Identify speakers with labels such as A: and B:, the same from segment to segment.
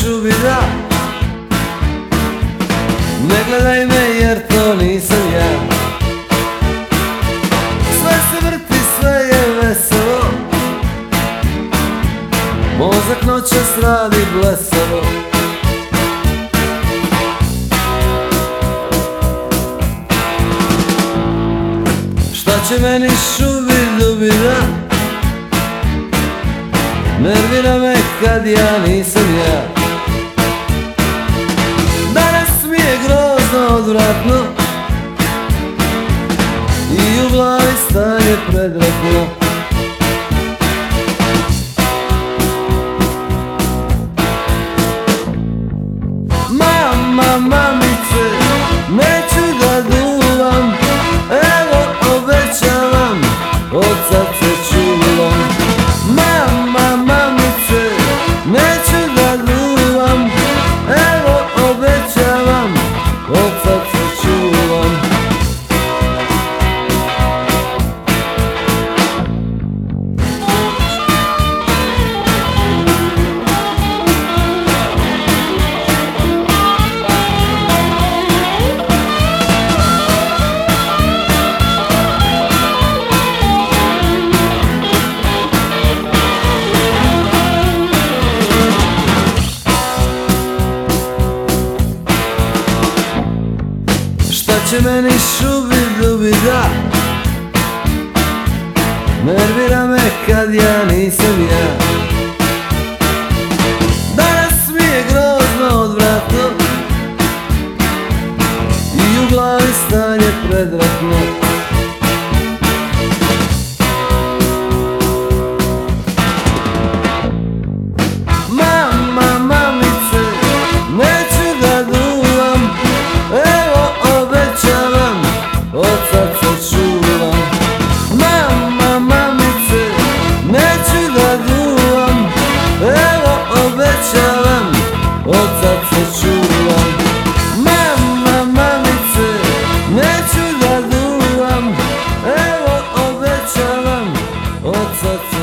A: šubida Ne gledaj me jer to nisam ja. Sve se vrti, sve je veselo. Mozak noćas radi blesavo Šta će meni šubi dubina Nervira me kad ja nisam ja odvratno I u glavi stanje predratno. Mama, mamice, će meni šubi dubi da. Nervira me kad ja nisam ja. Danas mi je grozno odvratno I u glavi stanje predratno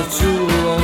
A: Chúa